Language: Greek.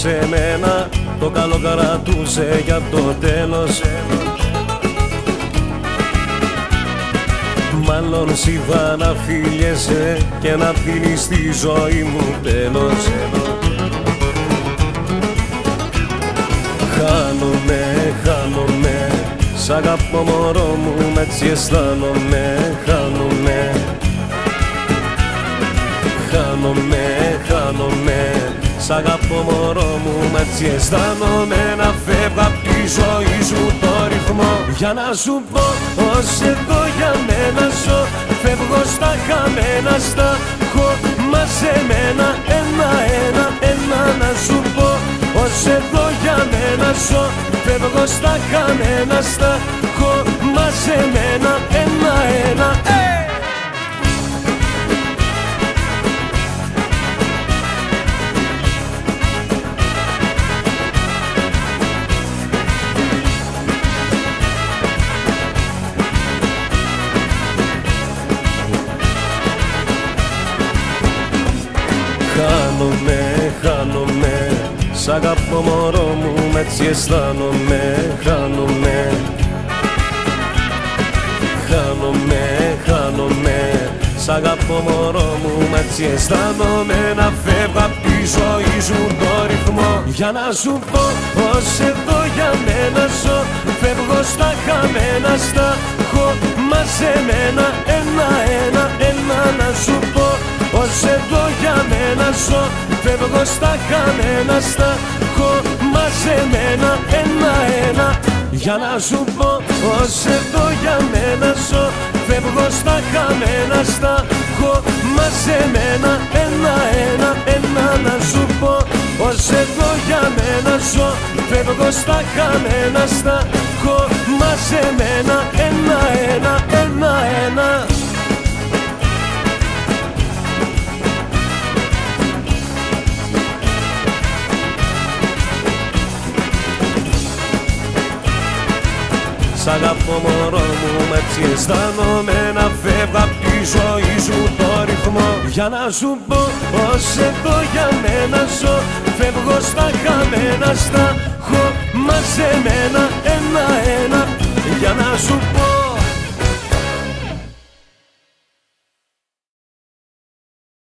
σε μένα. Το καλό κρατούσε για το τέλος. Μάλλον σιβά να φίλιεσαι και να δίνεις τη ζωή μου τέλος. Χάνομαι, χάνομαι Σ' αγαπώ μωρό μου, έτσι αισθάνομαι. Χάνομαι Χάνομαι, χάνομαι Σ' αγαπώ μωρό μου, έτσι αισθάνομαι Να φεύγω απ' τη ζωή σου το ρυθμό. Για να σου πω πως εδώ για μένα ζω Φεύγω στα χαμένα, στα έχω μαζεμένα Ένα-ένα, ένα να σου πω πως εδώ για μένα ζω Φεύγω στα χαμένα, στα έχω μαζεμένα Χάνομαι, χάνομαι. Σ' αγαπώ μωρό μου, έτσι αισθάνομαι. Χάνομαι. Χάνομαι, χάνομαι. Σ' αγαπώ μωρό μου, έτσι αισθάνομαι. Να φεύγω απ' τη ζωή σου το ρυθμό. Για να σου πω πως εδώ για μένα ζω. Φεύγω στα χαμένα, στα έχω μαζεμένα Ένα-ένα, ένα. Να σου πω πως εδώ για μένα ζω Φεύγω στα χαμένα, στα έχω μαζεμένα Ένα-ένα. Για να σου πω πως εδώ για μένα ζω Φεύγω στα χαμένα, στα έχω μαζεμένα Ένα-ένα, ένα να σου πω. Πως εδώ για μένα ζω Φεύγω στα χαμένα, στα έχω μαζεμένα Ένα-ένα, ένα-ένα Σ' αγαπώ μωρό μου, έτσι αισθάνομαι να φεύγω απ' τη ζωή σου το ρυθμό. Για να σου πω πως εδώ για μένα ζω Φεύγω στα χαμένα, στα έχω μαζεμένα ένα-ένα. Για να σου